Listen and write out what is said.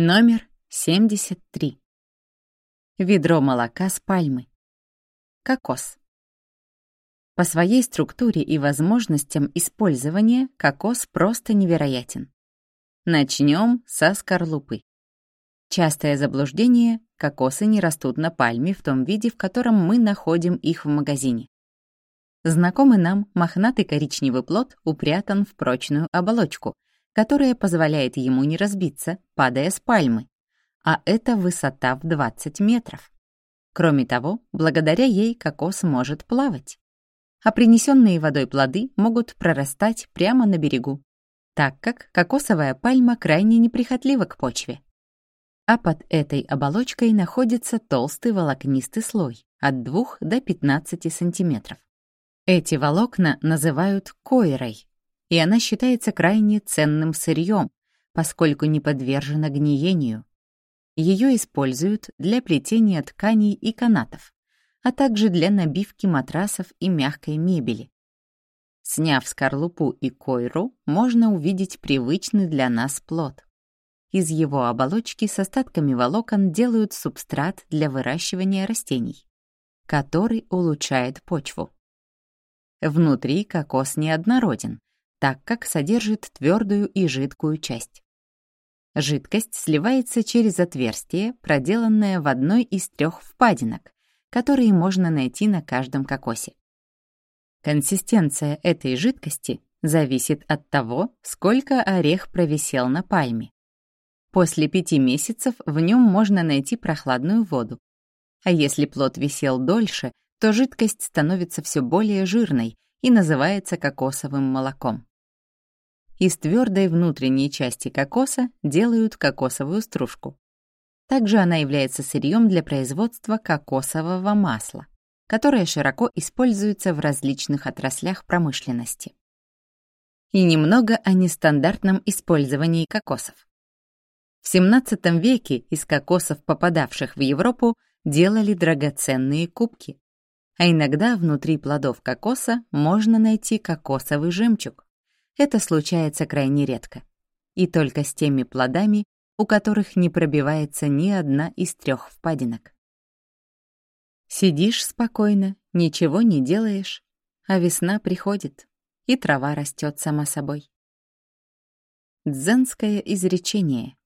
Номер 73. Ведро молока с пальмы. Кокос. По своей структуре и возможностям использования кокос просто невероятен. Начнем со скорлупы. Частое заблуждение — кокосы не растут на пальме в том виде, в котором мы находим их в магазине. Знакомый нам мохнатый коричневый плод упрятан в прочную оболочку — которая позволяет ему не разбиться, падая с пальмы, а это высота в 20 метров. Кроме того, благодаря ей кокос может плавать. А принесенные водой плоды могут прорастать прямо на берегу, так как кокосовая пальма крайне неприхотлива к почве. А под этой оболочкой находится толстый волокнистый слой от 2 до 15 сантиметров. Эти волокна называют койрой, и она считается крайне ценным сырьем, поскольку не подвержена гниению. Ее используют для плетения тканей и канатов, а также для набивки матрасов и мягкой мебели. Сняв скорлупу и койру, можно увидеть привычный для нас плод. Из его оболочки с остатками волокон делают субстрат для выращивания растений, который улучшает почву. Внутри кокос неоднороден, так как содержит твердую и жидкую часть. Жидкость сливается через отверстие, проделанное в одной из трех впадинок, которые можно найти на каждом кокосе. Консистенция этой жидкости зависит от того, сколько орех провисел на пальме. После пяти месяцев в нем можно найти прохладную воду. А если плод висел дольше, то жидкость становится все более жирной и называется кокосовым молоком. Из твердой внутренней части кокоса делают кокосовую стружку. Также она является сырьем для производства кокосового масла, которое широко используется в различных отраслях промышленности. И немного о нестандартном использовании кокосов. В XVII веке из кокосов, попадавших в Европу, делали драгоценные кубки, а иногда внутри плодов кокоса можно найти кокосовый жемчуг. Это случается крайне редко. И только с теми плодами, у которых не пробивается ни одна из трех впадинок. Сидишь спокойно, ничего не делаешь, а весна приходит, и трава растет сама собой. Дзенское изречение.